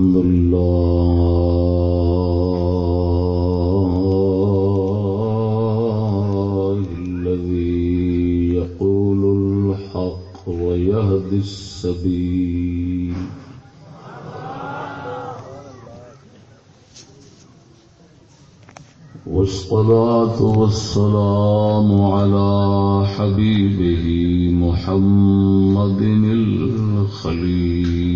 الحمد لله الذي يقول الحق ويهدي السبيل. والصلاة والسلام على حبيبه محمد الخليل.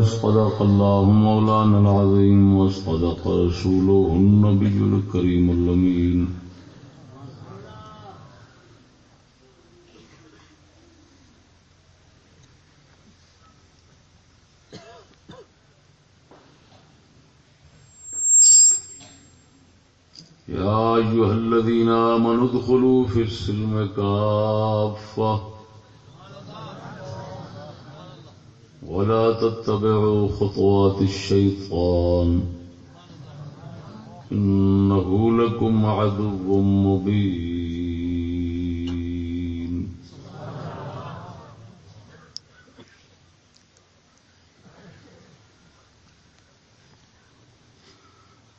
بالله صدق الله مولانا العظيم وصدق رسوله النبي الكريم اللمين يا أيها الذين آمنوا ادخلوا في السلم كافة. ولا تتبعوا خطوات الشيطان. إنه لكم عدو مبين.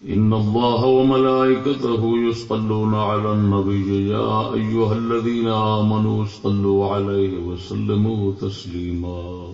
إن الله وملائكته يصلون على النبي. يا أيها الذين آمنوا صلوا عليه وسلموا تسليما.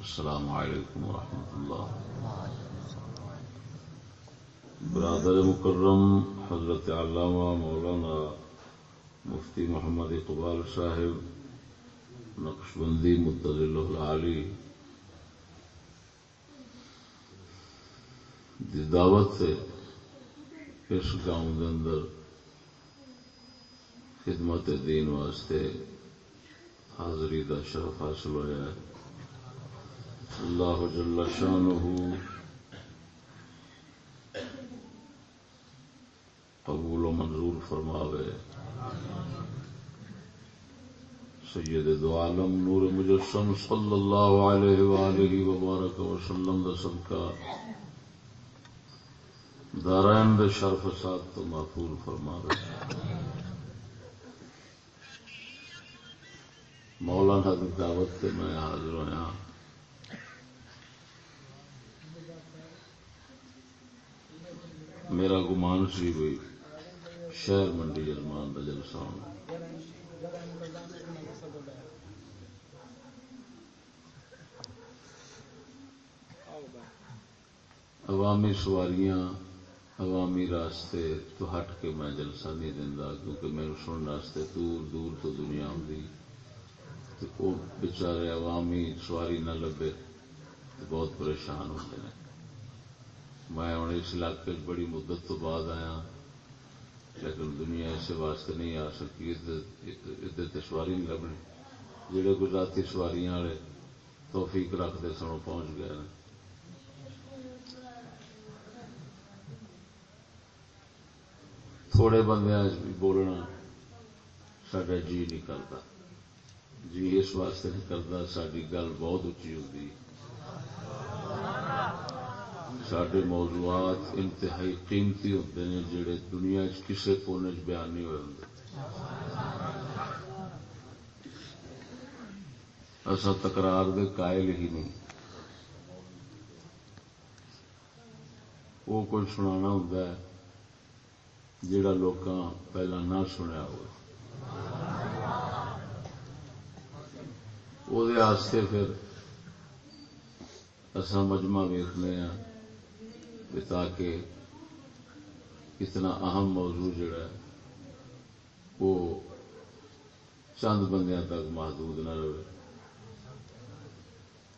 السلام علیکم ورحمۃ اللہ برادر مکرم حضرت علامہ مولانا مفتی محمد اقبال صاحب نقش بندی العالی دی دعوت سے اس گاؤں کے اندر خدمت دین واسطے حاضری دا شرف حاصل ہوا ہے۔ اللہ جل شانہ قبول و منظور فرماوے۔ سید دو عالم نور مجسم صلی اللہ علیہ وآلہ وبارک وسلم دا صدقہ۔ دارائن دے شرف ساتھ تو محفول فرماوے۔ مولانا دعوت سے میں حاضر ہوا میرا گمان سی ہوئی، شہر منڈی جرمان کا جلسہ ہونا عوامی سواریاں، عوامی راستے تو ہٹ کے میں جلسہ نہیں دینا کیونکہ میرے سننے واسطے دور دور تو دنیا آئی وہ بچارے عوامی سواری نہ لبے تو بہت پریشان ہوتے ہیں میں ہوں اس علاقے بڑی مدت تو بعد آیا، لیکن دنیا اسے واسطے نہیں آ سکی ادھر سواری نہیں لبنی۔ جہے گجراتی سواریاں والے توفیق رکھتے سنوں پہنچ گئے ہیں تھوڑے بندے بھی بولنا سڈا جی نہیں کرتا۔ جی اس واسطے نہیں کرتا ساری گل بہت اچھی ہوتی سڈے موضوعات انتہائی قیمتی ہوتے ہیں جڑے دنیا کسی کونے بیان نہیں ہوئے ہوں اصا تکرار دے قائل ہی نہیں۔ وہ کوئی سنا ہوں جڑا لوگ پہلا نہ سنیا ہو وہ پھر اصا مجمع ویخنے ہاں۔ تاکہ اتنا اہم موضوع جڑا ہے، وہ چند بندیاں تک محدود نہ رہے۔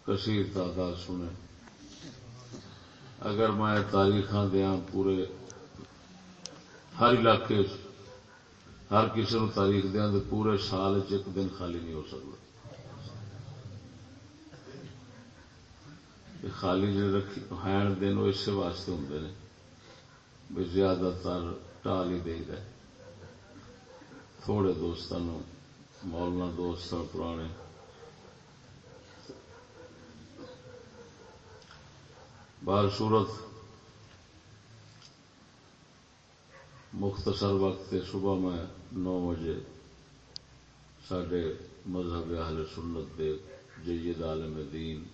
کثیر تعداد سنے۔ اگر میں تاریخ دیا پورے ہر علاقے، ہر کسی نو تاریخ دیا تو پورے سال ایک دن خالی نہیں ہو سکتا۔ خالی جی رکھی ہیں دن وہ اس واسطے ہوں نے۔ بھی زیادہ تر ٹال ہی دے گئے تھوڑے دوستوں مولنا دوست پرانے۔ بار صورت مختصر وقت صبح میں نو بجے سڈے مذہب اہل سنت دے جید عالم دین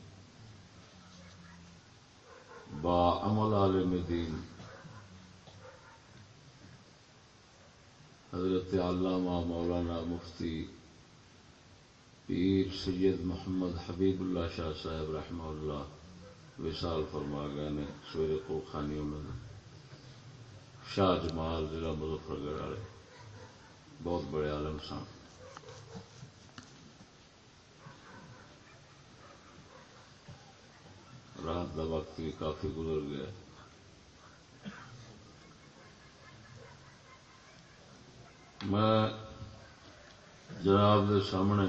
با عمل عالم دین۔ حضرت علامہ مولانا مفتی پیر سید محمد حبیب اللہ شاہ صاحب رحمہ اللہ وشال فرما گئے نے سویرے کو خانی انہوں نے شاہ جمال ضلع مظفر گڑھ والے، بہت بڑے عالم سن۔ رات کا وقت بھی کافی گزر گیا۔ میں جناب کے سامنے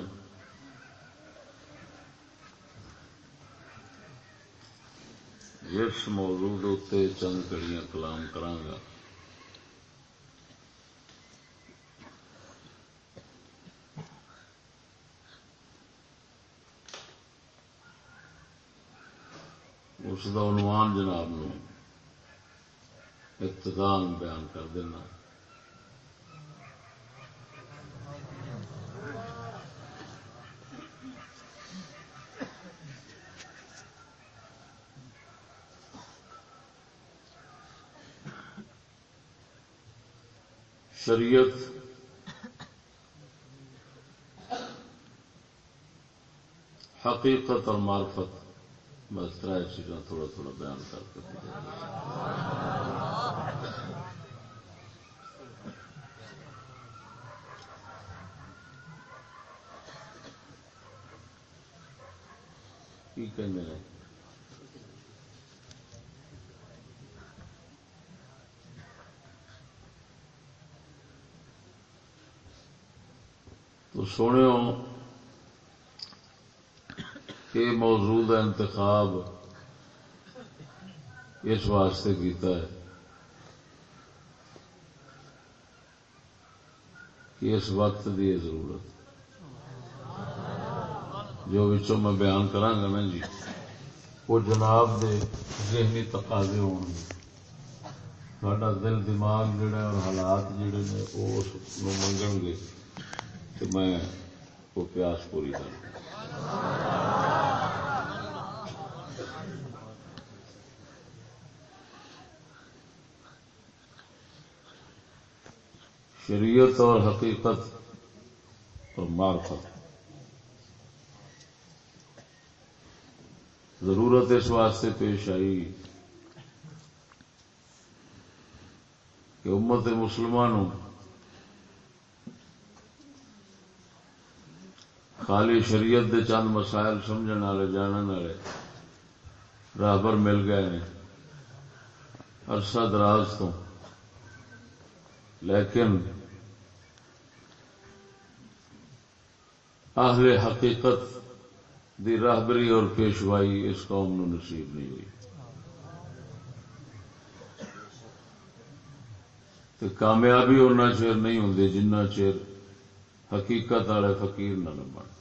جس موضوع چند کڑیاں کلام کرانگا اس کا عنوان جناب نو اقتدان بیان کر دینا۔ شریعت حقیقت اور معرفت۔ بس تر چیزاں تھوڑا تھوڑا بیان کر کے کہنے تو سونے یہ موضوع انتخاب اس واسطے کیتا ہے کہ اس وقت کی ضرورت جو میں بیان کرا نا جی وہ جناب دے ذہنی تقاضے ہو سڈا دل، دماغ جڑا ہے اور حالات جڑے نے، وہ منگن گے۔ تو میں وہ پیاس پوری کر شریعت اور حقیقت اور معرفت ضرورت اس واسطے پیش آئی کہ امت مسلمانوں خالی شریعت دے چند مسائل سمجھنے والے جاننے والے راہبر مل گئے ہیں۔ عرصہ دراز تو، لیکن اہل حقیقت دی راہبری اور پیشوائی اس قوم نو نصیب نہیں ہوئی۔ تو کامیابی اُنہ چیر نہیں ہوں جنہ چیر حقیقت والے فقیر نہ بن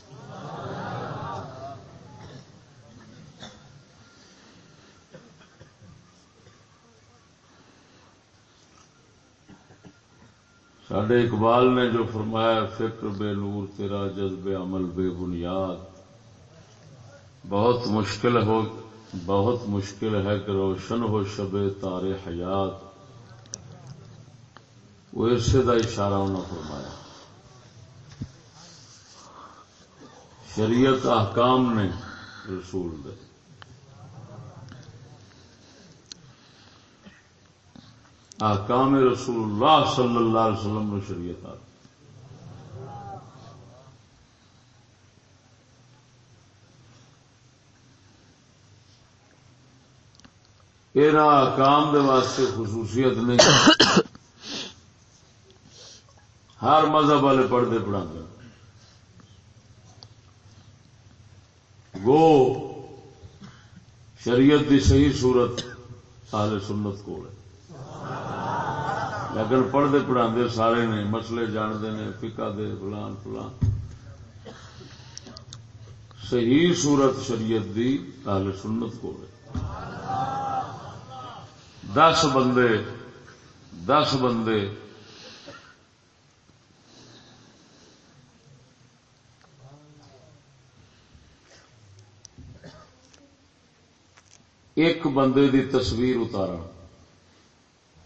سڈے اقبال نے جو فرمایا، فکر بے نور، تیرا جذب عمل بے بنیاد۔ بہت مشکل ہو، بہت مشکل ہے کہ روشن ہو شب تارے حیات۔ وہ عرصے کا اشارہ انہوں نے فرمایا۔ شریعت احکام نے رسول دے۔ احکام رسول اللہ صلی اللہ علیہ وسلم نے شریعت آ احکام دے واسطے خصوصیت نہیں۔ ہر مذہب والے پڑھتے پڑھا گو شریعت دی صحیح صورت سال سنت کو ہے۔ لیکن پڑھتے پڑھا سارے نے مسلے جانتے ہیں فکا دے، فلان فلان۔ صحیح صورت شریعت دی اہل سنت کو دس بندے دس بندے ایک بندے دی تصویر اتارا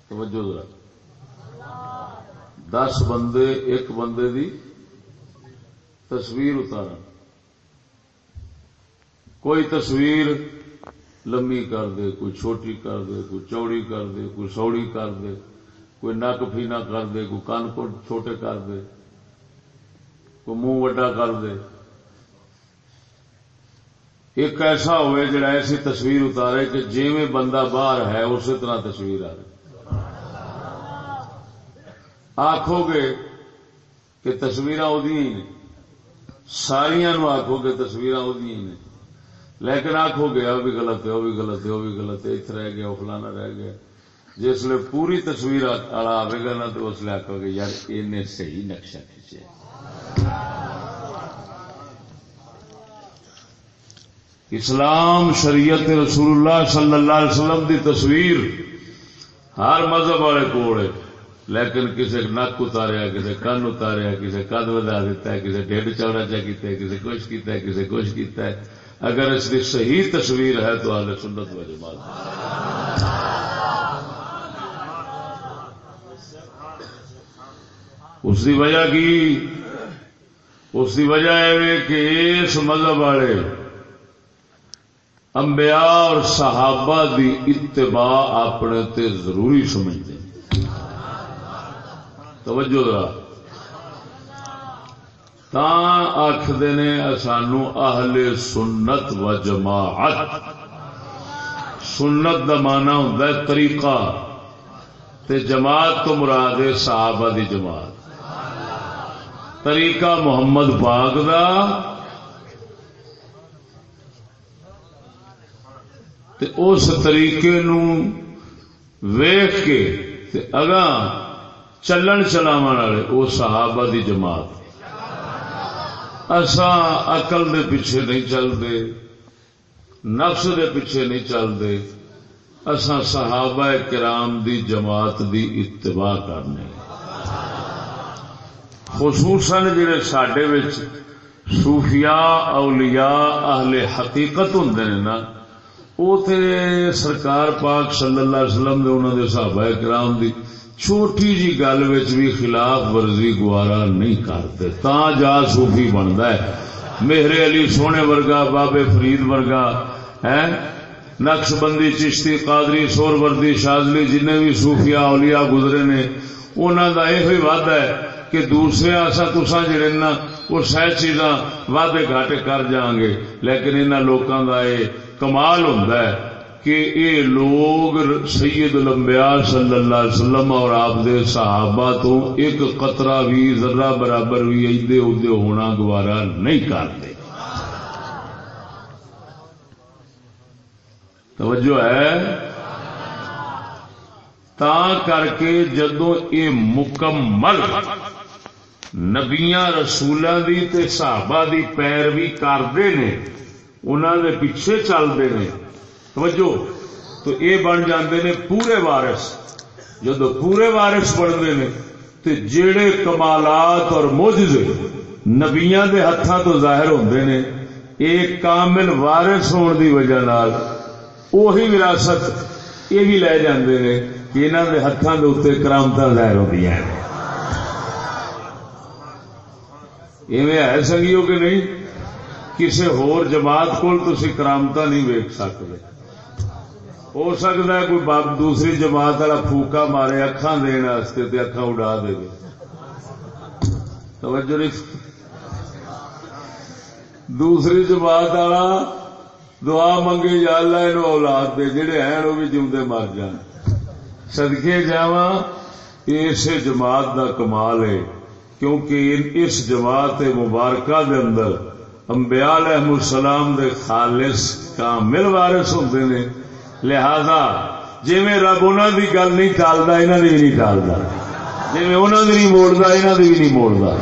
توجہ ذرا۔ دس بندے، ایک بندے دی تصویر اتارا۔ کوئی تصویر لمبی کر دے، کوئی چھوٹی کر دے، کوئی چوڑی کر دے، کوئی سوڑی کر دے، کوئی نک فینا کر دے، کوئی کان کو چھوٹے کر دے، کوئی منہ وڈا کر دے۔ ایک ایسا ہوئے جڑا ایسی تصویر اتارے کہ جی میں بندہ باہر ہے، اسی طرح تصویر آ رہی۔ آخو گے کہ تصویر ادی ساریا نو آخو گے تصویر ادی نے لیکن آخو گے وہ بھی غلط ہے وہ بھی غلط ہے وہ بھی غلط ہے اتنے رہ گیا وہ فلانا رہ گیا۔ جس لیے پوری تصویر والا آئے گا نا، تو اس لیے آخو گے، یار یہ صحیح نقشہ کھینچے۔ اسلام، شریعت رسول اللہ صلی اللہ علیہ وسلم دی تصویر ہر مذہب والے کوڑ لیکن کسی نک اتاریا کسی کن اتاریا کسی کد ودا دیتا ہے کسی ڈیڈ چوڑا چا کیا کسی کچھ کیتا ہے کسی کچھ کیتا ہے۔ اگر اس کی صحیح تصویر ہے تو آل سنت و جماعت۔ اس کی وجہ کی؟ اس کی وجہ ہے کہ اس مذہب والے انبیاء اور صحابہ دی اتباع اپنے تے ضروری سمجھتے ہیں۔ توجہ ذرا۔ تا آخر نے سانو اہل سنت و جماعت۔ سنت دا مانا ہوں طریقہ۔ تے جماعت تو مراد ہے صحابہ دی جماعت۔ طریقہ محمد باغ دا۔ تے اس طریقے نو ویخ کے تے اگاں چلن چلاو والے، وہ صحابہ دی جماعت۔ اسا اقل دے پیچھے نہیں چلتے، نفس دے پیچھے نہیں چلتے اسا صحابہ کرام دی جماعت دی اتباع کرنے۔ خصوصاً جڑے سڈے صوفیاء، اولیاء، اہل حقیقت ہوں نا وہ سرکار پاک صلی اللہ علیہ وسلم دے انہوں دے صحابہ کرام دی چھوٹی جی گل بھی خلاف ورزی گوارا نہیں کرتے، تا جا سوفی بنتا ہے۔ میرے علی سونے ورگا، بابے فرید ورگا ہے نقش بندی چشتی، قادری سور وردی شازلی جن بھی سوفیا اولیاء گزرے نے انہوں کا یہ ود ہے کہ دوسرے آسا تسا جڑے نا وہ سہ چیزاں وعدے گھاٹے کر جاؤں گے۔ لیکن انہوں لوگوں کا یہ کمال ہوں کہ یہ لوگ سید الانبیاء صلی اللہ علیہ وسلم اور آپ دے صحابہ تو ایک قطرہ بھی ذرہ برابر بھی ادے ادے ہونا گوارا نہیں کرتے۔ توجہ ہے؟ تا کر کے جدو یہ مکمل نبیاں رسولوں دی تے صحابہ دی پیروی کرتے ہیں انہوں دے پیچھے چلتے ہیں توجہ. تو یہ بن جاندے نے پورے وارس جدو پورے وارس بنتے ہیں تو جڑے کمالات اور موجے نبیا کے ہاتھوں تو ظاہر ہوتے ہیں ایک کامل وارس ہونے کی وجہ وہی وراثت یہ بھی لے جاندے نے کہ انہوں کے ہاتھوں کے اتنے کرامت ظاہر ہوتی ہیں۔ ایویں ہے سنگیو کہ نہیں؟ کسی ہور جماعت کو تھی کرامتا نہیں ویک سکتے۔ ہو سکتا ہے کوئی دوسری جماعت والا پھوکا مارے اکھان دن اکھان اڈا دے توجہ نہیں۔ دوسری جماعت والا دعا منگے، یا اللہ یہ اولاد دے، جڑے ہیں وہ بھی جمدے مر جان۔ سدکے جا اس جماعت دا کمال ہے۔ کیونکہ اس جماعت مبارکہ دے اندر انبیاء علیہ السلام دے خالص کامل وارث ہوتے ہیں لہذا جی میں رب انہوں دی گل نہیں ٹالتا انہوں دی بھی نہیں ٹالتا جی میں انہوں دی نہیں موڑتا انہوں دی بھی نہیں موڑتا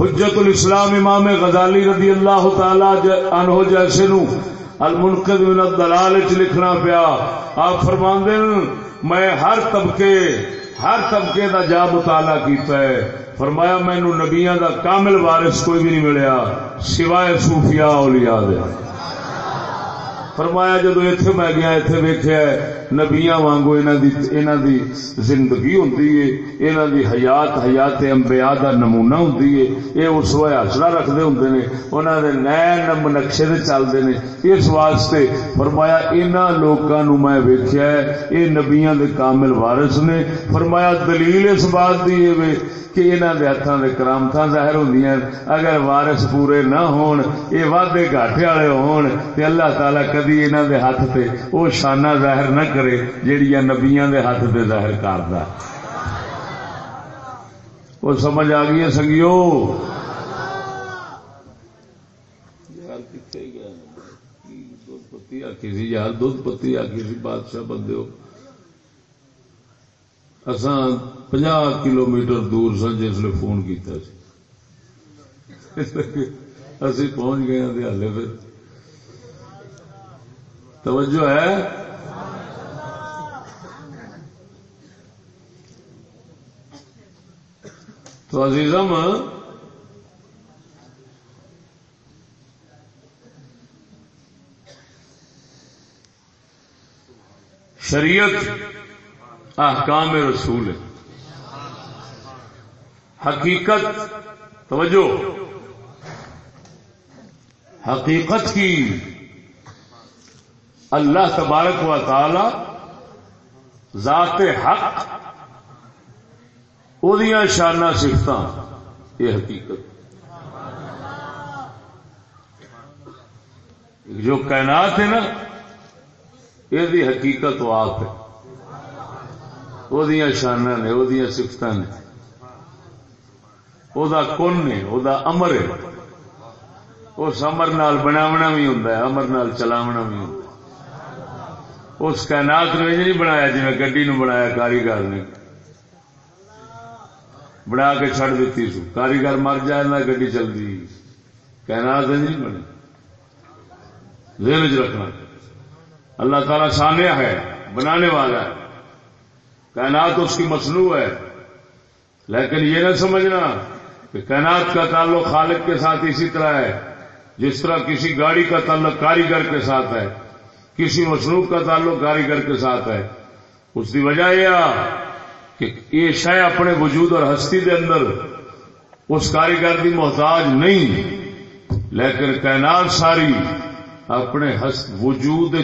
حجت الاسلام امام غزالی رضی اللہ تعالی عنہ جیسے نو المنقذ من الدلال چ لکھنا پیا۔ آپ فرماندے میں ہر طبقے ہر طبقے دا جا مطالعہ کیتا ہے۔ فرمایا مینو نبیاں دا کامل وارث کوئی بھی نہیں ملیا، سوائے صوفیاء اولیاء دے۔ فرمایا جدو اتنے میں گیا اتنے ویکیا نبیا وانگو انہوں دی زندگی ہوں انہوں دی حیات حیات امبیا کا نمونہ ہوں یہ اس حاصلہ رکھتے ہوں نے انہوں نے نئے نقشے سے چلتے ہیں اس واسطے فرمایا انہوں لوگوں میں ویخیا یہ نبیا کے کامل وارث نے۔ فرمایا دلیل اس بات کی کہ انہوں کے ہاتھوں کے کرامت ظاہر ہوں اگر وارث پورے نہ ہون یہ وعدے گاٹے والے ہون، تے اللہ تعالی کدی انہوں کے ہاتھ سے وہ شانہ ظاہر نہ کرے جہیا نبیا کے ہاتھ سے ظاہر کرتا وہ سمجھ آ گئی ہے سنگیو؟ کسی یار دھد پتی آ کسی بادشاہ بندے ہو۔ اسان پنجا کلو میٹر دور سن جس نے فون کیا اسی پہنچ گئے ہیں ہالے پھر توجہ ہے؟ تو عزیزم، شریعت احکام رسول حقیقت، توجہ۔ حقیقت کی اللہ تبارک و تعالی ذات حق وہ شانہ سفت یہ حقیقت جو کائنات ہے نا یہ حقیقت وہ آپ ہے وہ شانہ نے وہ سفت نے وہ کن ہے وہ امر ہے اس امر نال بناونا بھی ہوں امر نال چلاونا بھی ہوں اس کائنات نے نہیں بنایا جی گڈی نو بنایا کاریگر نے بنا کے چڑ دیتی سو۔ کاریگر مر جائے نہ گڈی چلتی کائنات نہیں بنے۔ ذہن چ رکھنا۔ اللہ تعالی سانیہ ہے، بنانے والا ہے۔ کائنات اس کی مصنوع ہے۔ لیکن یہ نہ سمجھنا کہ کائنات کا تعلق خالق کے ساتھ اسی طرح ہے۔ جس طرح کسی گاڑی کا تعلق کاریگر کے ساتھ ہے، کسی مصنوع کا تعلق کاریگر کے ساتھ ہے۔ اس کی وجہ یہ کہ یہ شہ اپنے وجود اور ہستی کے اندر اس کاریگر کی محتاج نہیں، لیکن کائنات ساری اپنے وجود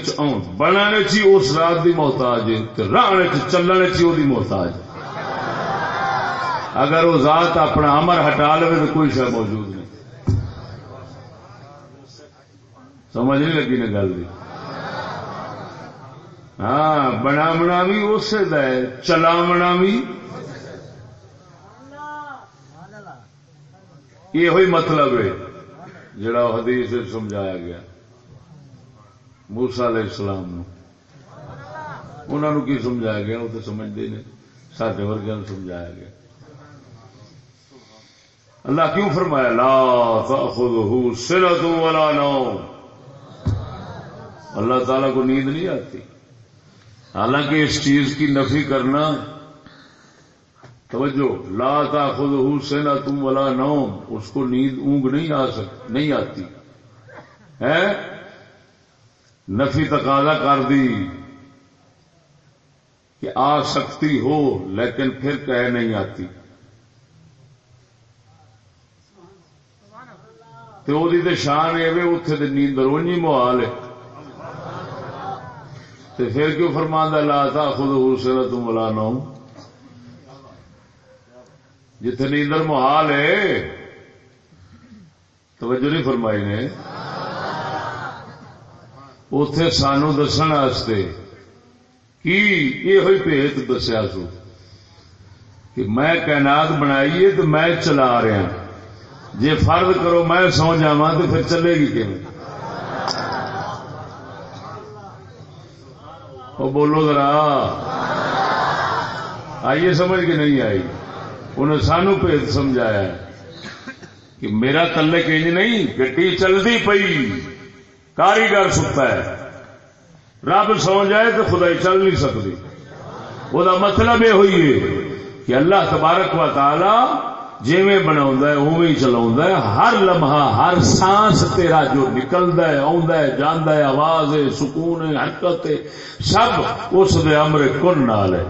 بنانے چی اس رات دی محتاج رانے چلنے چی وہ محتاج اگر وہ ذات اپنا امر ہٹا لے تو کوئی شہ موجود نہیں۔ سمجھ نہیں لگی نا گل ہاں بنا بھی اس چلاونا بھی۔ یہ مطلب ہے، جڑا حدیث سمجھایا گیا۔ موسا علیہ السلام انہوں کی سمجھایا گیا؟ وہ تو سمجھتے نہیں۔ سارے ورگا سمجھایا گیا۔ اللہ کیوں فرمایا؟ لا خود سر والا نو اللہ تعالی کو نیند نہیں آتی۔ حالانکہ اس چیز کی نفی کرنا، توجہ، لا تا خود ہو سینا تم والا نو اس کو نیند اونگ نہیں آ سک، نہیں آتی۔ ہے؟ نفی تقاضا کر دی کہ آ سکتی ہو، لیکن پھر کہہ نہیں آتی۔ تو شان ہے اتنے تو نیندر اونجی محال ہے۔ تو پھر کیوں فرما لا تھا خود حوصلہ تم ملا نہ جتنے نیندر محال ہے، توجہ نہیں فرمائی نے؟ اتے سانو دس کی یہ ہوئی پیت دسیا سو کہ میں کائنات بنائی ہے تو میں چلا رہا جی فرد کرو میں سو جا تو پھر چلے گی کہ بولو ذرا۔ آئیے سمجھ کے نہیں آئی۔ انہیں سانو پیت سمجھایا کہ میرا تلے کنج نہیں، گڈی چلتی پئی۔ کاریگر ستا ہے۔ رب سو جائے تو خدائی چل نہیں سکتی۔ وہ مطلب یہ ہوئی ہے کہ اللہ تبارک و تعالی جی بنا اوی چلا ہر لمحہ، ہر سانس تیرا جو نکلتا ہے ہے جانا ہے، آواز ہے، سکون ہے، حرکت ہے، سب اس دے امر کن نال ہے۔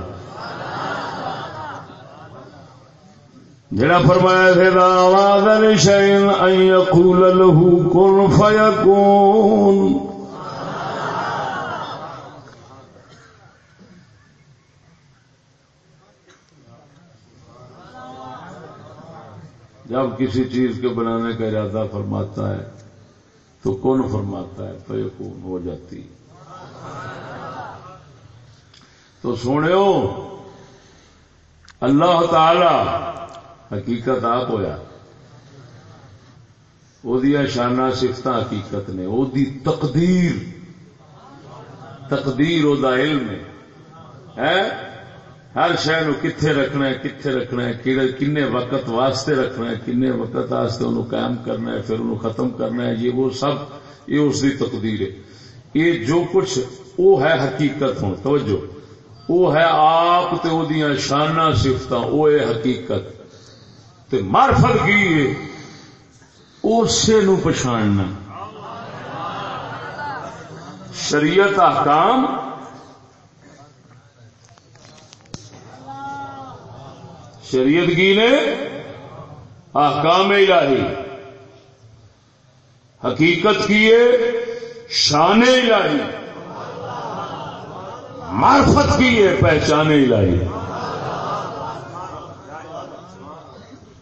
جڑا فرمایا تھے آواز شین لہو کن فیکون جب کسی چیز کے بنانے کا ارادہ فرماتا ہے تو کون فرماتا ہے؟ فیکون ہو جاتی۔ تو سونے اللہ تعالی حقیقت آپ ہویا۔ وہ شانہ سفت حقیقت نے، وہ تقدیر۔ تقدیر وہ علم ہے۔ ہر شہر کتنے رکھنا ہے کتنے رکھنا ہے کن وقت واسطے رکھنا ہے کن وقت واسطے انہوں قائم کرنا ہے، پھر انہوں ختم کرنا ہے، یہ وہ سب، یہ اس کی تقدیر ہے۔ یہ جو کچھ وہ ہے حقیقت ہوں، توجہ۔ وہ ہے آپ شانہ سفت وہ ہے حقیقت۔ تے مارفت کی ہے۔ اسے نو پچھاڑنا شریعت احکام شریعت کی نے احکام الہی۔ حقیقت کی ہے شان الہی۔ معرفت کی ہے پہچان الہی۔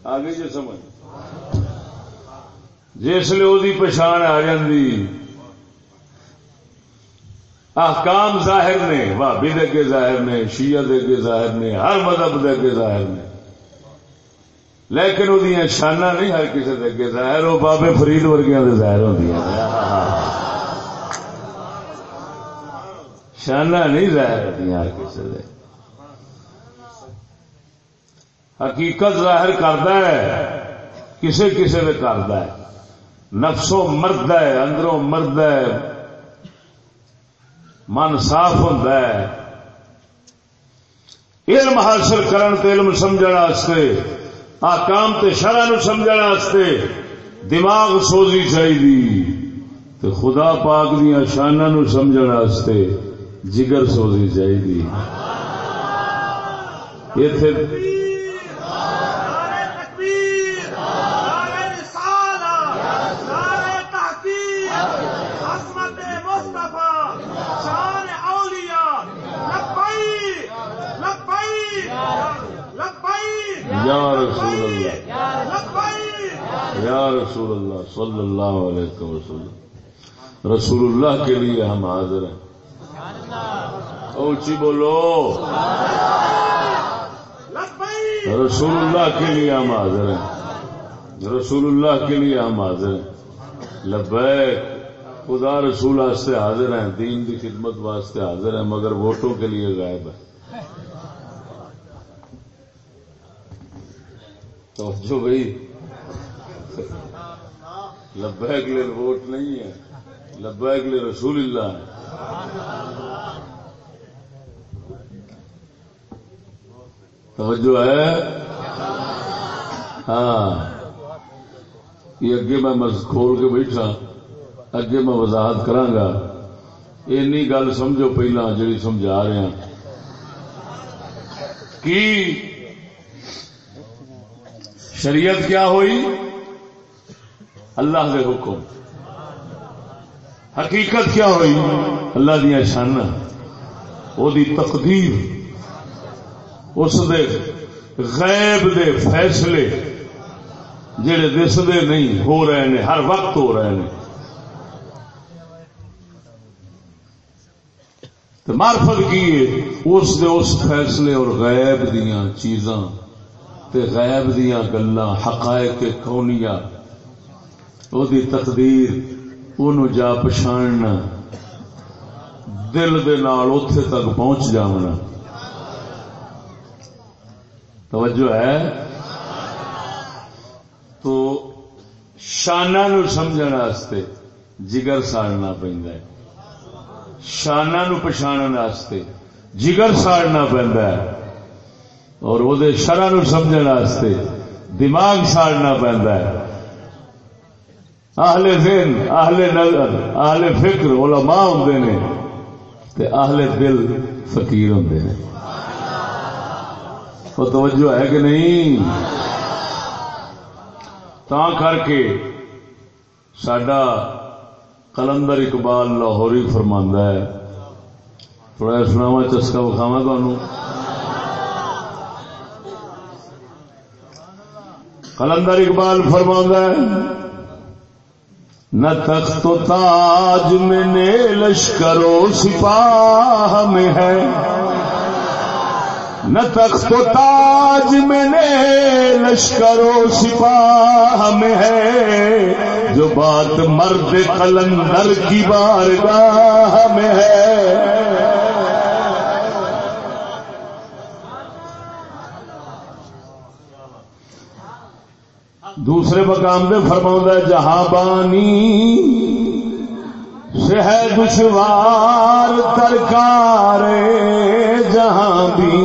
آگے جی سمجھ۔ جس لیے وہ پچھان آ جاتی احکام ظاہر نے بھابی دے کے ظاہر نے، شیعہ دے کے ظاہر نے، ہر مذہب دے کے ظاہر نے۔ لیکن وہ شانہ نہیں، ہر کسی اگے ظاہر، وہ بابے فرید ورگیا ظاہر ہوں شانہ نہیں ظاہر ہوتی ہر کسی دے. حقیقت ظاہر کرتا ہے کسی کسی نے کرتا ہے. نفسوں مرد ہے، اندروں مرد ہے. من صاف ہوتا ہے. علم حاصل کرنے علم سمجھنے آکام تے شرح نو سمجھنے دماغ سوزی چاہیے تو خدا پاک دیا شانہ نو سمجھنے جگر سوزی چاہیے یا رسول اللہ، یا رسول اللہ، صلی اللہ علیہ وسلم۔ رسول اللہ کے لیے ہم حاضر ہیں۔ اونچی بولو۔ رسول اللہ کے لیے ہم حاضر ہیں۔ رسول اللہ کے لیے ہم حاضر ہیں۔ لبیک، خدا رسول واسطے حاضر ہیں، دین کی خدمت واسطے حاضر ہیں، مگر ووٹوں کے لیے غائب ہے تو جو بھائی۔ لبا لیے ووٹ نہیں ہے۔ لبا لیے رسول اللہ ہے۔ توجہ ہے؟ ہاں۔ یہ اگے میں کھول کے بیٹھا۔ اگے میں وضاحت کرا اینی گل سمجھو پہلا جی سمجھا رہا کی؟ شریعت کیا ہوئی؟ اللہ کے حکم۔ حقیقت کیا ہوئی؟ اللہ دیا شانہ وہ تقدیر۔ اس دے غیب دے فیصلے جڑے دستے نہیں، ہو رہے ہیں ہر وقت ہو رہے ہیں مارفت کی اس دے اس فیصلے اور غیب دیا چیزاں۔ تے غیب دیا گلا حقائق کونیا وہ تقدیر ان جا پچھاڑنا دل دے نال اتے تک پہنچ جانا توجہ ہے؟ تو شانہ نو سمجھنے جگر ساڑنا پہ شانہ نو پچھاڑنے جگر ساڑنا پہنتا ہے۔ اور وہ شرح نو سمجھنے دماغ ساڑنا پہنتا ہے۔ آہل ذہن آہل نظر آہل فکر، علماء ہوں نے تے آہل دل فقیر ہوں نے۔ وہ توجہ ہے کہ نہیں؟ تا کر کے سڈا کلندر اقبال لاہوری فرماندہ ہے۔ تھوڑا سناوا چسکا بخاوا تمہوں کلندر اقبال فرما ہے، نہ تخت و تاج میں نے لشکر و سپاہ میں ہے، نہ تخت و تاج میں نے لشکر و سپاہ میں ہے، جو بات مرد قلندر کی بارگاہ میں ہے۔ دوسرے مقام میں فرما جہاں بانی سے ہے دشوار ترکار جہاں بھی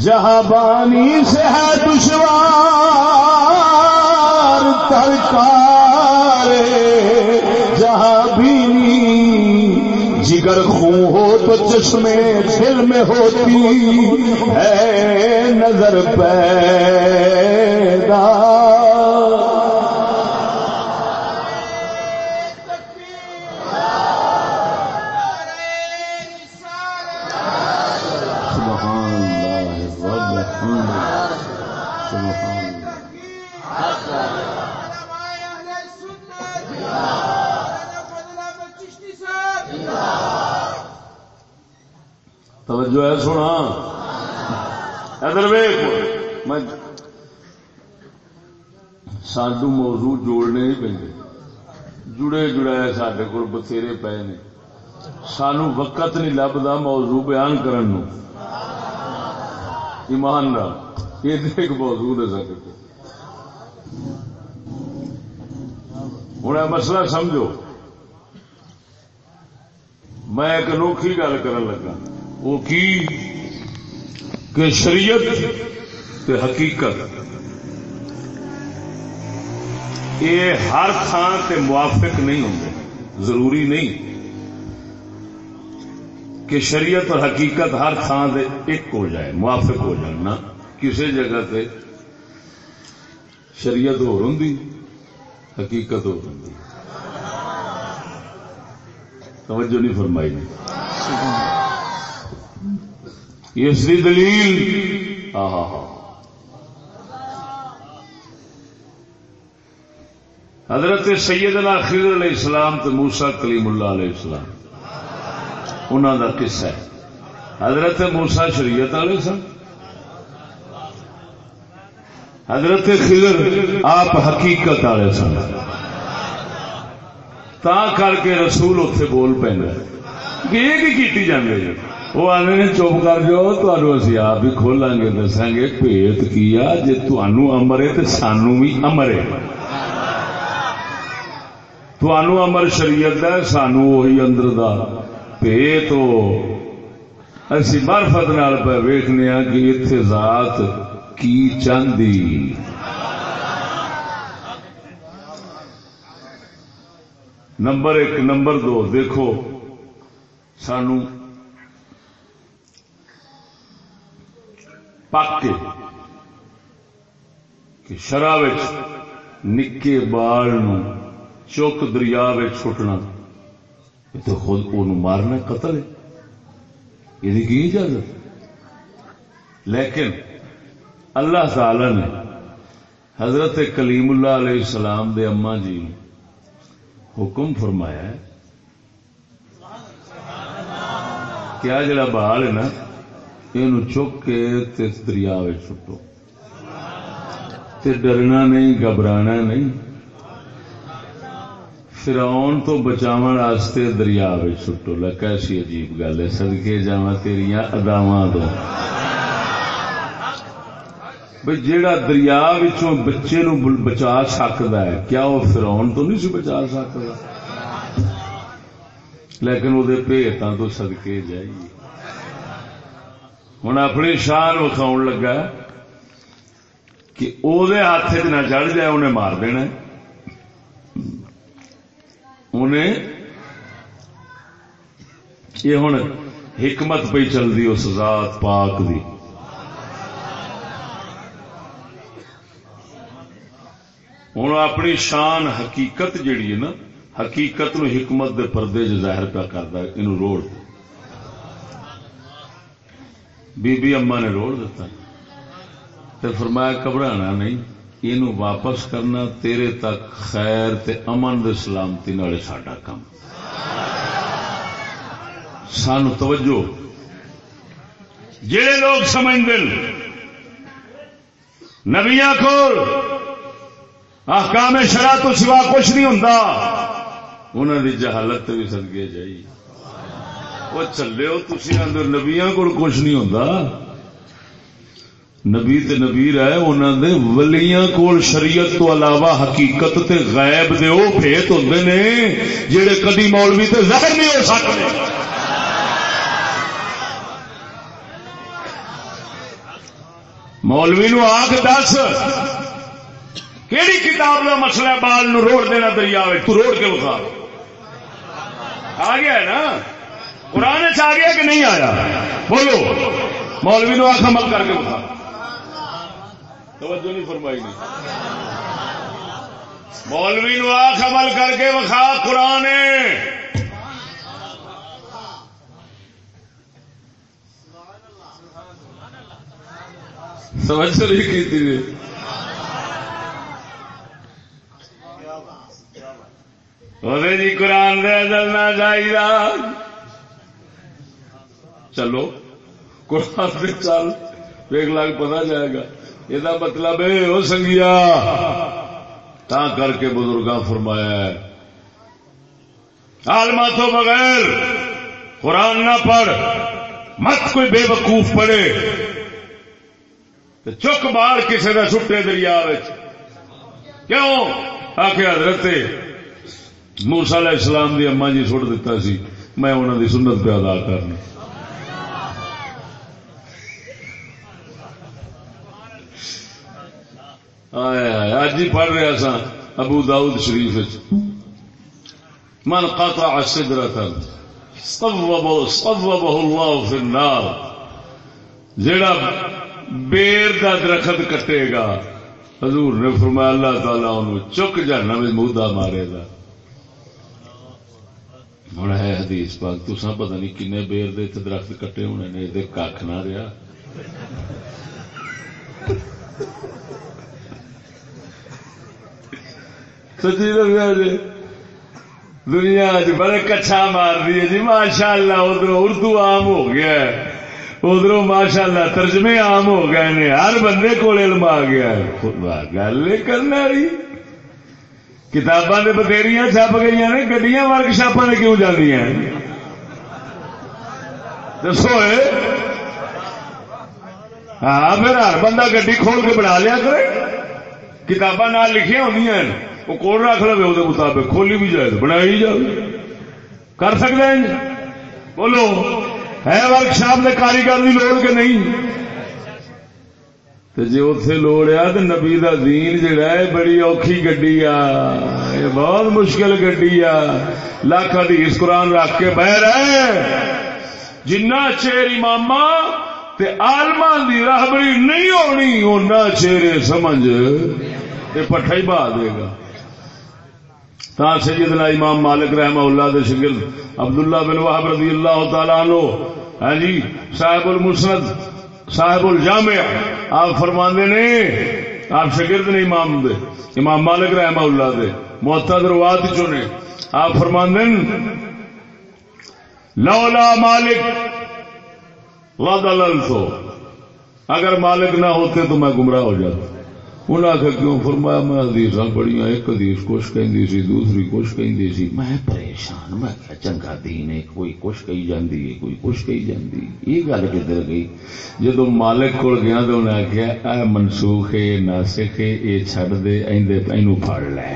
جہاں بانی سے ہے دشوار ترکار جہاں بھی جگر خون ہو تو چشمے دل میں ہوتی ہے نظر پیدا۔ جو ہے سونا میں سانڈو موضوع جوڑنے نہیں پہ جڑے جڑائے سڈے کو بتھیرے پے نے۔ سانو وقت نہیں لبتا موضوع بیان کرن ایمان یہ ایک موضوع ہے سکتے ہوں مسئلہ سمجھو۔ میں ایک انوکھی گل کر لگا۔ وہ کی کہ شریعت تے حقیقت۔ یہ ہر تھان تے موافق نہیں ہوں ضروری نہیں۔ کہ شریعت اور حقیقت ہر تھان دے ایک ہو جائے، موافق ہو جائے، نہ کسی جگہ تے شریعت ہو رہی حقیقت ہو رہی توجہ نہیں فرمائی۔ نہیں اس کی دلیل۔ حضرت سید خضر علیہ السلام تو موسا کلیم اللہ علیہ السلام۔ انہوں کا قصہ ہے۔ حضرت موسا شریعت والے سن۔ حضرت خضر آپ حقیقت والے سن۔ تا کر کے رسول اتے بول پہ یہ کی جانے وہ آنے چپ کر جو تھی آپ ہی کھولا گے دسا گے پیت کیا جی تمہوں امر ہے تو سانو بھی امر ہے تمہوں امر شریعت ہے سانو وہی اندر دا پیت اسی برفت نال پہ ویخنے کہ اتنے ذات کی چاندی نمبر ایک نمبر دو دیکھو سانو پک کے کہ شرح نکے بال چک دریا چھٹنا تو خود ان مارنا قتل ہے۔ یعنی یہ کی اجازت لیکن اللہ تعالی نے حضرت کلیم اللہ علیہ السلام دے اما جی حکم فرمایا ہے کیا جڑا بال ہے نا چک کے دریا چھٹو۔ ڈرنا نہیں، گھبرانا نہیں۔ فراؤن تو بچاو واسطے دریا چھٹو۔ کیسی عجیب گل ہے سدکے جا تیریا اداوا تو بھائی جیڑا دریا بچے نو بچا سکتا ہے، کیا وہ فراؤن تو نہیں سی بچا سکتا لیکن وہ پیتوں سدکے جائیے۔ ہوں اپنی شان وکھاؤ لگا کہ وہ ہاتھ چ نہ چڑھ جائے، انہیں مار دینا انہیں یہ ہوں حکمت پہ چلتی اس ذات پاک دی۔ ہوں اپنی شان حقیقت جیڑی ہے نا، حقیقت نو حکمت دے پردے ظاہر پہ کرتا یہ روڑ بی بی اما نے روڑ دیتا تو فرمایا گھبرانا نہیں یہ واپس کرنا تیرے تک خیر تے امن دے سلامتی نال ساڈا کام سان توجہ۔ جڑے لوگ سمجھتے نبیا کو احکام شرع تو سوا کچھ نہیں ہوں انہوں دی جہالت بھی سدگے جائی۔ وہ چلے ہو تھی آدھے نبیا کو کچھ نہیں ہوں نبی تے نبی رہے انہوں دے ولیاں کول شریعت تو علاوہ حقیقت تے غیب دے او بھیت ہوندے نے، جڑے کدی مولوی تے ظاہر نہیں ہو سکتے مولوی نو آگ دس، کیڑی کتاب کا مسئلہ بال نو روڑ دینا دریا تو روڑ کے بخا آ گیا ہے نا؟ قرآن آ گیا کہ نہیں آیا؟ بولو۔ مولوی نو آخ عمل کر کے بخا توجہ نہیں فرمائی نہیں مولوی نو آخ عمل کر کے بخا قرآن۔ سمجھ نہیں کی تھی۔ جی قرآن دے چلنا چاہیے چلو۔ قرآن دے چل۔ ایک لاکھ پتا جائے گا۔ یہ مطلب ہے وہ سنگیا۔ تا کر کے بزرگ فرمایا ہے۔ آلما تو بغیر قرآن نہ پڑھ، مت کوئی بے وقوف پڑے چک بار کسی کا چھٹے دریا کیوں؟ آ کے حضرت موسا علیہ السلام دی اما جی سٹ دیتا سی، میں انہوں دی سنت پہ ادا کرنا۔ اج ہی پڑھ رہا سا ابو داؤد شریف من قطع سدرة صوبه الله في النار۔ جڑا بیر دا درخت کٹے گا، حضور نے فرمایا اللہ تعالی انہوں چک جانا میں مودا مارے گا۔ ہوں ہے حدیث پاک تسا پتا نہیں کن بیر دے درخت کٹے ہونے نے، یہ کھ نہ رہا سچی دسیا جی دنیا بڑے کچھا مار دی جی ماشاء اللہ ادھر اردو عام ہو گیا ادھر ماشاء اللہ ترجمے عام ہو گئے نے ہر بندے کو علم آ گیا گل کرنا رہی کتاباں بتھیری چھپ گئی نے۔ گڈیاں ورکشاپ نے کیوں جاتی دسو ہاں پھر ہر بندہ گڈی کھول کے بنا لیا کرے۔ کتاباں لکھیا ہوں وہ کول رکھ لو وہ مطابق کھولی بھی جائے بنائی جائے کر سکتے ہیں؟ بولو، ہے ورک شاپ کے کاریگر کی لوڑ کے نہیں؟ جی اتے لوڑیا تو نبی کا دین جڑا ہے، بڑی اوکھی گڈی آ بہت مشکل گڈی آ۔ لاکھ حدیث قرآن رکھ کے بہ رہے جنا چیر امام آلما دی راہبری نہیں ہونی اُنہ چہرے سمجھ، یہ پٹھا ہی بہا دے گا۔ تا سیدنا امام مالک رحمہ اللہ دے شگرد عبداللہ بن وحب رضی اللہ تعالیٰ عنہ۔ ہاں جی صاحب المسند، صاحب الجامع۔ آپ فرماندے نے، آپ شگرد نے امام دے، امام مالک رحمہ اللہ دے محتد روات چنے آپ فرماندے لولا مالک تو اگر مالک نہ ہوتے تو میں گمراہ ہو جاتا۔ انہیں آخر کیوں فرمایا؟ میں حدیث ہاں بڑی ایک حدیث کچھ کہ سی، دوسری کچھ کہ سی۔ میں پریشان، میں کیا چنگا دین ہے، کوئی کچھ کہی جاندی ہے، کوئی کچھ کہی جاندی یہ گل کدھر گئی؟ جدو مالک کو گیا تو انہیں آخیا اے منسوخ ہے ناسک ہے یہ چڈ دے اینو پڑ لے۔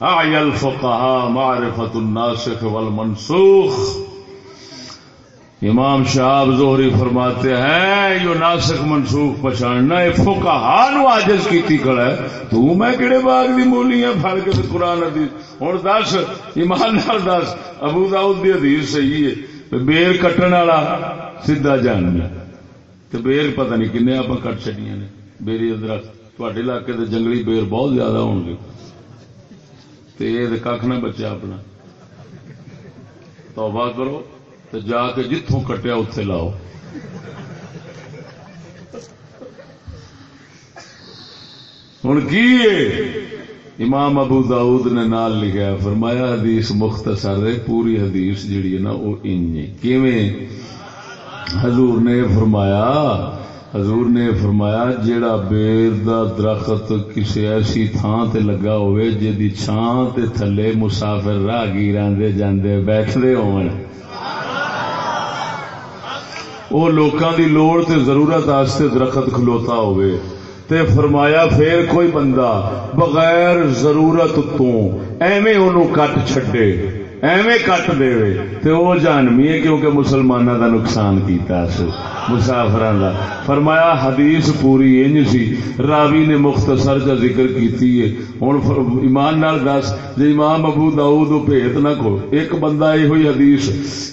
آئی الفقہا معرفت الناسخ والمنسوخ۔ امام شہاب زہری فرماتے ہیں جو ناسخ منسوخ پچھاڑنا یہ فقہا نو آجز کیتی کھڑا ہے۔ تو میں کہڑے باغ دی مولی ہیں، پھڑ کے قرآن حدیث۔ ہن دس، ایمان نال دس، ابو داؤد دی حدیث صحیح ہے۔ بیر کٹن والا سیدھا جان میں تے بیر پتہ نہیں کنے آپ کٹ چڈیاں نے۔ بیری درخت تواڈے علاقے دے جنگلی بیر بہت زیادہ ہون گے۔ کھ نہ بچا اپنا۔ توبہ کرو۔ تو جا کے جتوں کٹیا اتے لاؤ۔ ہوں کی امام ابو داؤد نے نال لکھا فرمایا حدیث مختصر ہے، پوری حدیث جیڑی ہے نا وہ ان حضور نے فرمایا، حضور نے فرمایا جیڑا بیر دا درخت کسی ایسی تھان تے لگا ہوئے جدی چھان تے تھلے مسافر راہ گیران دے جاندے بیٹھدے ہون۔ وہ لوکاں دی لوڑ تے ضرورت آستے درخت کھلوتا ہوئے۔ تے فرمایا، پھر کوئی بندہ بغیر ضرورت تو ایویں انہوں کٹ چھڈے۔ ایویں کٹ دے تے وہ جانمی ہے کیونکہ مسلمانوں دا نقصان کیتا اس مسافران دا۔ فرمایا حدیث پوری انج سی، راوی نے مختصر کا ذکر کیتی ہے۔ ہن ایمان نال دس، جے امام ابو داؤد بھیت نہ کھو۔ ایک بندہ یہ ہوئی حدیث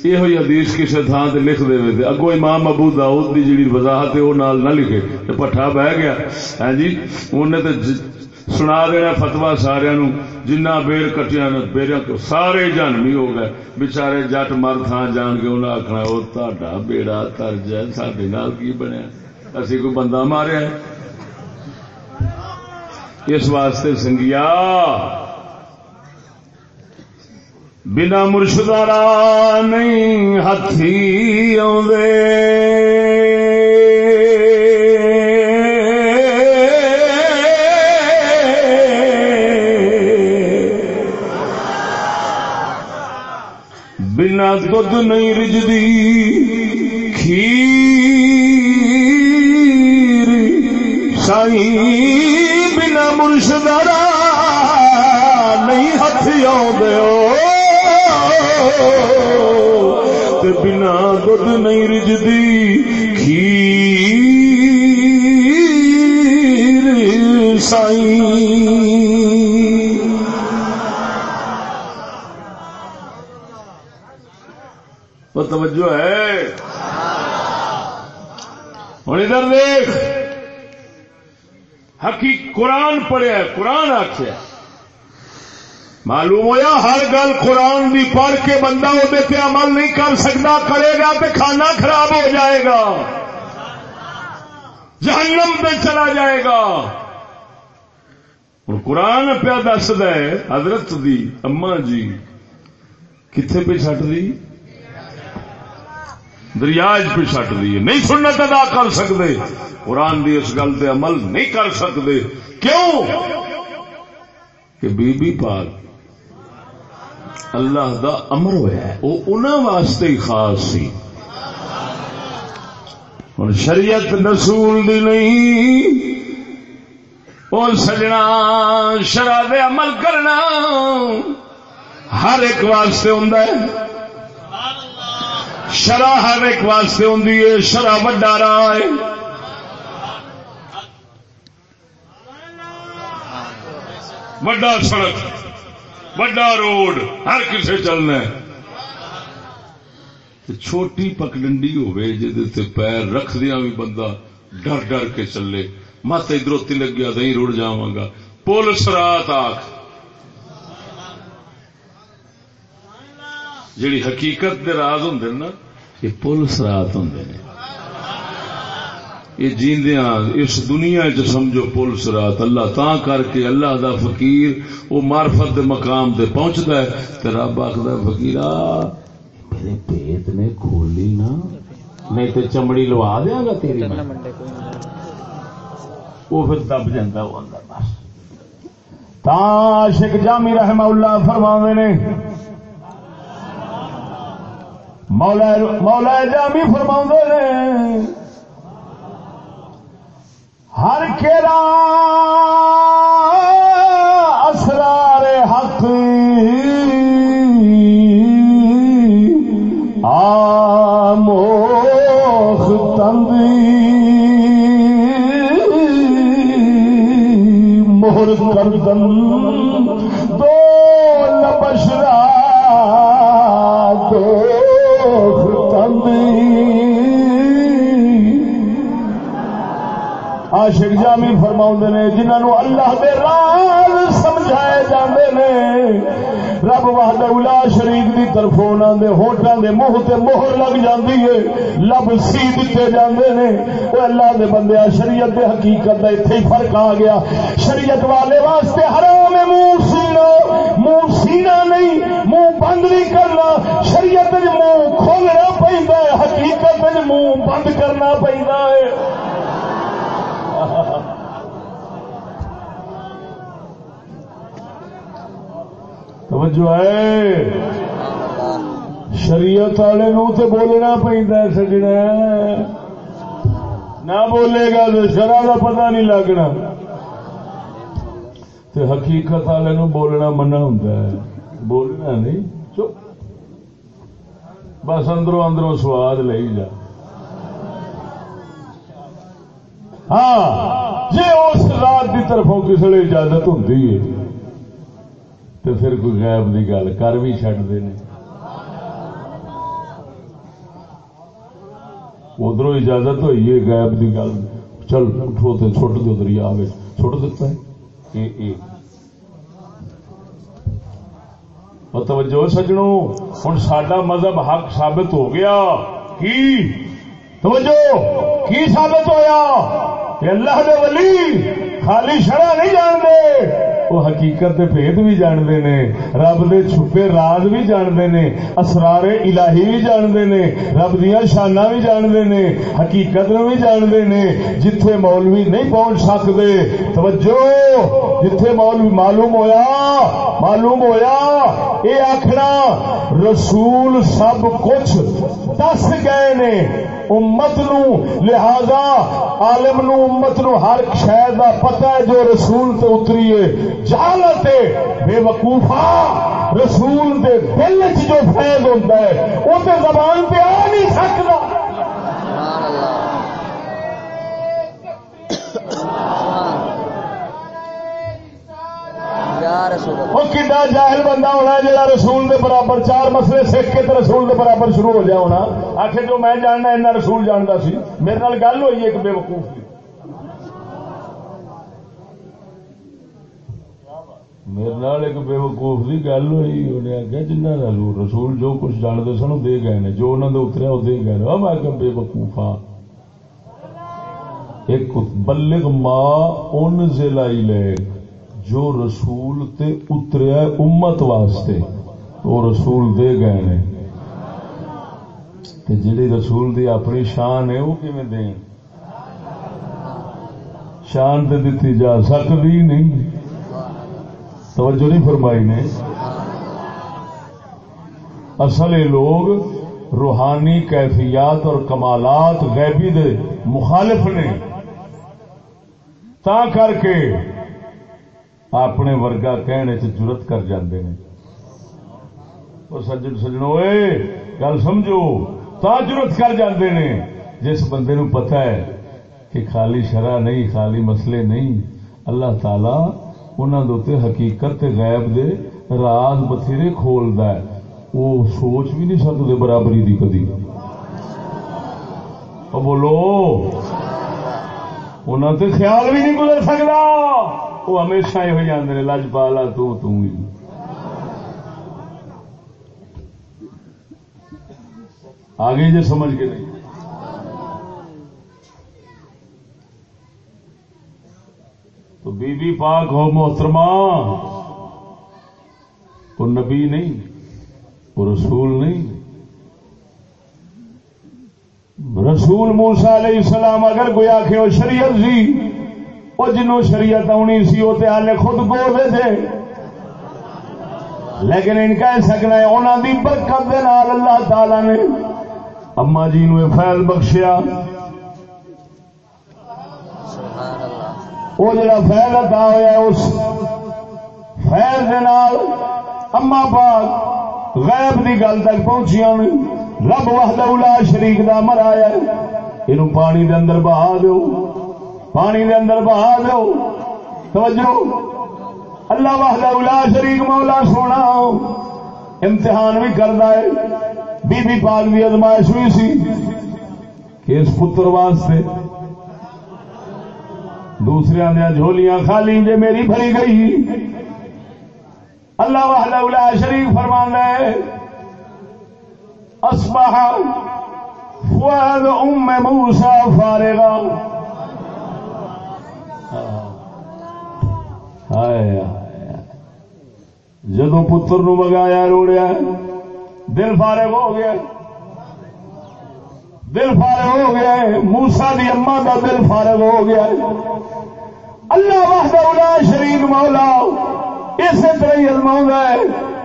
یہ ہوئی حدیث کسے تھان تے لکھ دے تے اگوں امام ابو داؤد دی جڑی وضاحت ہے وہ نال نہ لکھے۔ تے پٹھا بہ گیا۔ ہاں جی انہیں تے سنا دینا فتوا سارا نو جنہ بیر کٹیا بیر سارے جانمی ہو گئے۔ بچارے جٹ مر تھان جان کے انہیں آخنا وہ تا بیڑا ترج ہے سڈے نال کی بنیا اسی کوئی بندہ ماریا اس واسطے سنگیا، بنا مرشدارا نہیں ہاتھی آدھے دھد نہیں رجدی، کھیر سائی بنا مرشدارا نہیں ہاتھ آؤ بنا دھد نہیں رجدی، کھیر سائی توجہ ہے۔ ہوں ادھر دیکھ۔ حقی قرآن پڑھیا قرآن آخیا معلوم ہوا ہر گل قرآن بھی پڑھ کے بندہ وہ عمل نہیں کر سکتا، کرے گا تو کھانا خراب ہو جائے گا۔ جہنم پہ چلا جائے گا۔ ہوں قرآن پیا دس حضرت دی اما جی کتنے پہ چٹ دی؟ دریاج پہ چٹ دیے نہیں سنت ادا کر سکتے۔ قرآن دی اس گل پہ عمل نہیں کر سکتے۔ کیوں؟ کہ بی بی پاک اللہ دا امر ہوا وہ انہوں واسطے ہی خاص سی۔ ہوں شریعت نسول دی نہیں۔ اور سجنا شراب عمل کرنا۔ ہر ایک واسطے ہوں شرح ہر ایک واسطے ہوں شرح وڈا راہ ہے۔ وڈا سڑک، وڈا روڈ، ہر کسے چلنا ہے۔ چھوٹی پکڈنڈی ہوے جی پیر رکھدیا بھی بندہ ڈر ڈر کے چلے۔ مت ادھر تلک گیا دہی رڑ جا گا۔ پولیس رات آخ جیڑی حقیقت دے راز ہوں نا، یہ پولیس رات ہوں یہ جیندیاں، اس دنیا چ سمجھو پولیس رات اللہ تا کر کے اللہ دا فقیر وہ مارفت دے مقام دے پہنچتا ہے تو رب آخر فکیر میرے پیت نے کھولی نا، نہیں تو چمڑی لوا دیا گا تیری میں۔ وہ پھر دب جانا وہ اندر بس شک جامی رحمہ اللہ فرما نے مولا مولا جامی فرما نے ہر کیرا اسرار حق آموخ تندی مہر کردن عاشق جامی فرما نے، جنہوں اللہ دے راز سمجھائے جاندے نے۔ رب وحد الا شریف کی طرف دے ہوٹاں دے منہ تے مہر لگ جاندی ہے۔ لب سی دیتے جاندے نے۔ وہ اللہ دے بندے شریعت دے حقیقت دا ایتھے ہی فرق آ گیا۔ شریعت والے واسطے حرام ہے منہ سینا۔ منہ سینا نہیں، منہ بند نہیں کرنا۔ شریعت منہ کھولنا پہنتا ہے، حقیقت منہ بند کرنا پہنتا ہے۔ توجہ ہے۔ شریعت والے نو تو بولنا پہنتا سجنا نہ بولے گا تو شرح کا پتا نہیں لگنا۔ تو حقیقت والے نو بولنا منع ہوں بولنا نہیں، چپ۔ بس اندروں اندروں سواد لے جا۔ ہاں جی اس رات کی طرفوں کسی اجازت ہوں تو پھر کوئی غائب کی گل کر بھی چڈتے ہیں ادھر اجازت ہوئی ہے غائب کی گل۔ چل اٹھو تو چھٹ دو دریا چھٹ دیتا ہے۔ توجہ سجنوں ہوں سڈا مذہب حق ثابت ہو گیا۔ کی؟ توجہ، کی ثابت ہویا؟ کہ اللہ دے ولی خالی شرح نہیں جانتے، وہ حقیقت دے بھید بھی جانتے نے، رب دے چھپے راز بھی جانتے نے، اسرار الہی بھی جانتے نے، رب دیا شانہ بھی جانتے نے، حقیقت بھی جانتے نے، جتھے مولوی نہیں پہنچ سکتے، توجہ، جتھے مولوی معلوم ہویا معلوم ہویا، اے آخنا رسول سب کچھ دس گئے نے۔ امت نو، لہذا عالم نو، امت نو ہر شہر کا پتا ہے جو رسول تو اتری ہے۔ جہالت بے وقوفا رسول دے دل چ جو فیض ہوتا ہے وہ زبان پہ آ نہیں سکتا کڈا جاہل بندہ ہونا جا رسول دے برابر چار مسئلے سیکھ کے تو رسول دے برابر شروع ہو جائے ہونا آخر جو میں جاننا ایسا رسول جانتا سی۔ میرے نال گل ہوئی ایک بے وقوف کی میرے نال ایک بے وقوف کی گل ہوئی انہیں آخیا جنہ رسول جو کچھ جانتے سن دے گئے جو انہوں نے اتریا، وہ دے گئے میں بے وقوف ہاں ایک بلغ ماں ان ضلع لے، جو رسول تے اتریا امت واسطے۔ وہ رسول دے گئے نے۔ تے جڑی رسول دی اپنی شان ہے، وہ کیویں دین؟ شان تے دتی جا سکتی نہیں۔ توجہ نہیں فرمائی نے۔ اصل لوگ روحانی کیفیات اور کمالات غیبی دے مخالف نے۔ تا کر کے اپنے ورگا کہنے ضرورت کر جاندے ہیں اور سجن سجنو گل سمجھو تا ضرورت کر جاندے نے۔ جس بندے نو پتا ہے کہ خالی شرح نہیں، خالی مسئلے نہیں، اللہ تعالی انہوں دے حقیقت غیب دے راز بتھیرے کھولتا ہے۔ وہ سوچ بھی نہیں سکتے برابری دی کدی۔ بولو انہوں تے خیال بھی نہیں گزر سکتا وہ ہمیشہ یہ ہو جاتے لج پالا تو ہی۔ آگے جی سمجھ کے نہیں۔ تو بی بی پاک ہو محترمہ۔ وہ نبی نہیں وہ رسول نہیں۔ رسول موسا علیہ السلام اگر کوئی آخ وہ شریعت سی وہ جنوں شریعت آنی سی وہ ہالے خود بول رہے تھے لیکن ان کہہ سکنا ہے انہوں کی برکت دے نال اللہ تعالی نے اما جی نو فیل بخشیا۔ وہ جڑا فیل ادا ہوا اس فیل دے نال اما پاک غیب دی گل تک پہنچیا رب وحدہ الا شریک دا مرایا یہ پانی دے اندر بہا دو پانی دے اندر بہا دو توجہ۔ اللہ وحدہ الا شریک مولا سونا۔ امتحان بھی کرتا ہے۔ بی بی پاک دی ازمائش ہوئی سی کہ اس پتر واسطے دوسرے دیا جھولیاں خالی جے میری بھری گئی۔ اللہ وحدہ الا شریف فرمان ہے۔ اصبح فؤاد ام موسا فارغا۔ جدو پتر نو مگایا روڑیا دل فارغ ہو گیا۔ دل فارغ ہو گیا۔ موسا دی اما کا دل فارغ ہو گیا۔ اللہ وحدہ شریف مولا۔ اسی طرح ہی ازما ہے۔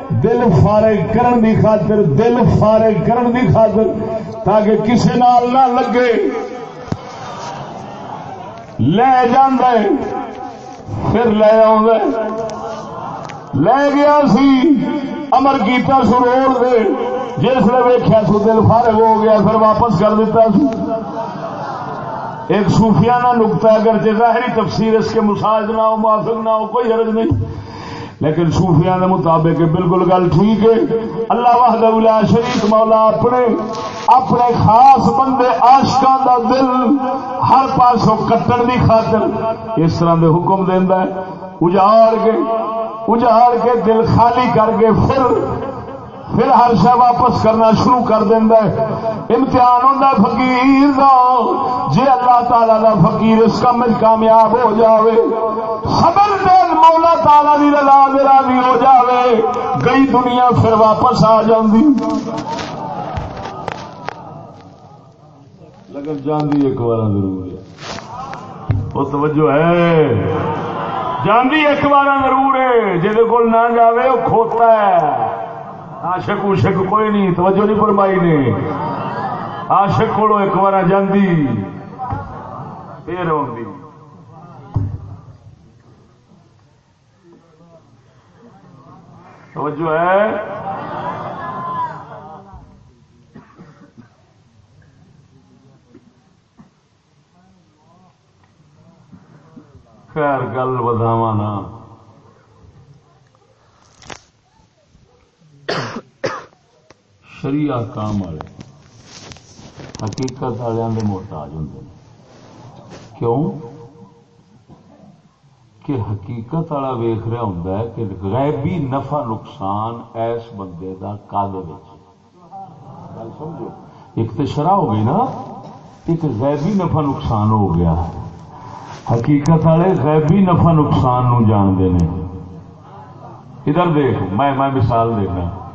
دل فارغ کرن دی خاطر، دل فارغ کرن دی خاطر۔ تاکہ کسی نال نہ لگے۔ لے جانا پھر لے آ لے گیا سی۔ امر کیتا سو سرور دے۔ جس نے ویخیا سو دل فارغ ہو گیا، پھر واپس کر دیتا سی۔ ایک صوفیانہ نقطہ اگر ظاہری تفسیر اس کے مساج نہ ہو، موافق نہ ہو، کوئی حرج نہیں۔ لیکن صوفیاں کے مطابق بالکل گل ٹھیک ہے۔ اللہ وحدہ الا شریف مولا اپنے اپنے خاص بندے آشکا دا دل ہر پاسوں کٹن دی خاطر اس طرح دے حکم دینا ہے۔ اجاڑ کے اجاڑ کے دل خالی کر کے پھر پھر ہر شہ واپس کرنا شروع کر دینا ہے۔ امتحان ہوتا فقیر دا۔ جی اللہ تعالی دا فقیر اس کام کامیاب ہو جاوے، خبر دل مولا تعالی دی رضا رلا راضی ہو جاوے۔ گئی دنیا پھر واپس آ جاندی۔ لیکن جاندی ایک بار ضرور۔ ہے وہ توجہ ہے۔ جاندی ایک بار ضرور ہے۔ جہد کول نہ جاوے وہ کھوتا ہے۔ آشک اوشک کوئی نہیں، توجہ نہیں فرمائی نے۔ آشک کو ایک بار جاندی۔ پھر آدھی توجہ ہے خیر گل بداوا نا۔ شریع کام والے، حقیقت والوں کے محتاج ہوں کیوں؟ کہ حقیقت والا ویخ رہا ہوں کہ غیبی نفع نقصان ایس بندے کا کد سمجھو؟ ایک تو شرح ہو گئی نا، ایک غیبی نفع نقصان ہو گیا ہے۔ حقیقت والے غیبی نفع نقصان نو جانتے ہیں۔ ادھر دیکھ، میں میں مثال دینا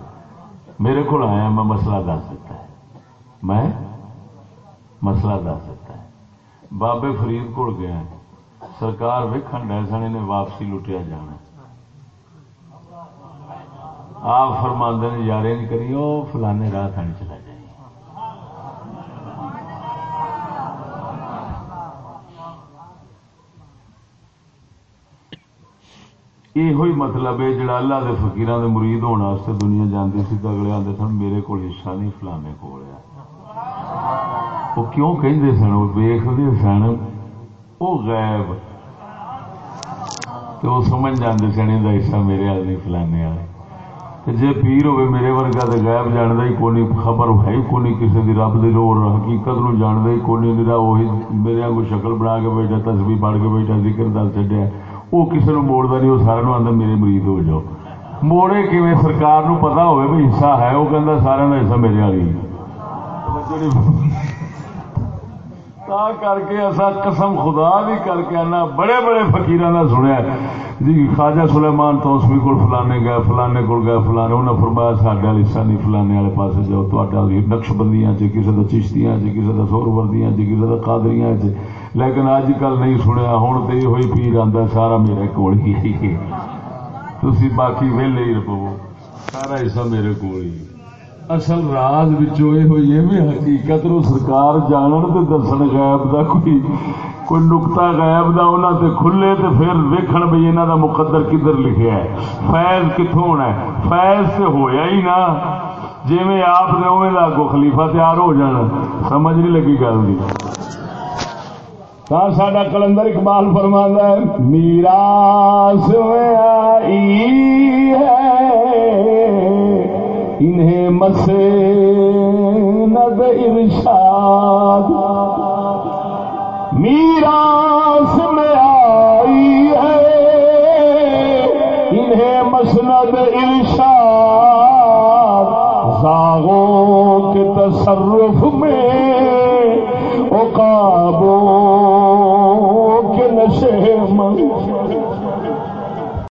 میرے کو آیا میں مسئلہ دس دیتا ہے۔ میں مسئلہ دس دیتا ہے۔ بابے فرید کو گیا سرکار ویکن ڈے سن نے واپسی لٹیا جانا آپ فرماندے نے یار کری وہ فلانے راہ تھان چلا جائے یہ مطلب ہے جڑا اللہ دے فقیران دے مرید ہونے واسطے دنیا جانتی سی تو اگلے آتے سن میرے کو حصہ نہیں فلانے کو وہ کیوں کہتے سن وہ ویختے سن وہ غیب تو وہ سمجھ جاتے سن یہ حصہ میرے والے نہیں فلانے والے جی پیر ہوے میرے ورگا تو غائب جانتا ہی کونی خبر ہے ہی کونی کسی دی رب دی لوڑ حقیقت نو جانتا ہی کونی نہیں وہی میرے کو شکل بنا کے بیٹھا تصویر پڑھ کے بیٹھا ذکر دل چڈیا وہ کسی نے موڑتا نہیں وہ سارے آدھا میرے مریض ہو جاؤ موڑے کیون سرکار نو پتا ہوئے بھی حصہ ہے وہ کہہ سارا کا حصہ میرے والی کر کے ایسا قسم خدا بھی کر کے آنا بڑے بڑے فکیر کا سنیا جی خواجہ سلیمان تو اس بھی کول فلانے گئے، فلانے کول گئے، فلانے انہیں فرمایا ساڈا حصہ نہیں فلانے والے پاس جاؤ تا نقش بندیاں چ کسی کا چشتیاں چ کسی کا سور وردیاں چ کسی کا قادریاں چ لیکن اج کل نہیں سنیا ہوں تو یہ ہوئی پیر آتا سارا میرے کول ہی۔ تھی باقی ویلے ہی رپو سارا حصہ میرے کول ہی۔ اصل راز ہوئی ہے حقیقت نو سرکار جانن تے دسن غائب دا کوئی کوئی نقطہ غائب دا انہاں تے کھلے تے پھر ویکھن بھئی انہاں دا مقدر کدھر لکھیا ہے۔ فیض کتھوں ہونا ہے؟ فیض تے ہویا ہی نا۔ جویں آپ نے اوویں دا کو خلیفہ تیار ہو جانا، سمجھ نہیں لگی گل دی۔ ہاں، ساڈا کلندر اقبال فرماندا ہے، میراث میں آئی انہیں مسے ند ارشاد میراث میں آئی ہے۔ انہیں مسند ارشاد زاغوں کے تصرف میں اقابوں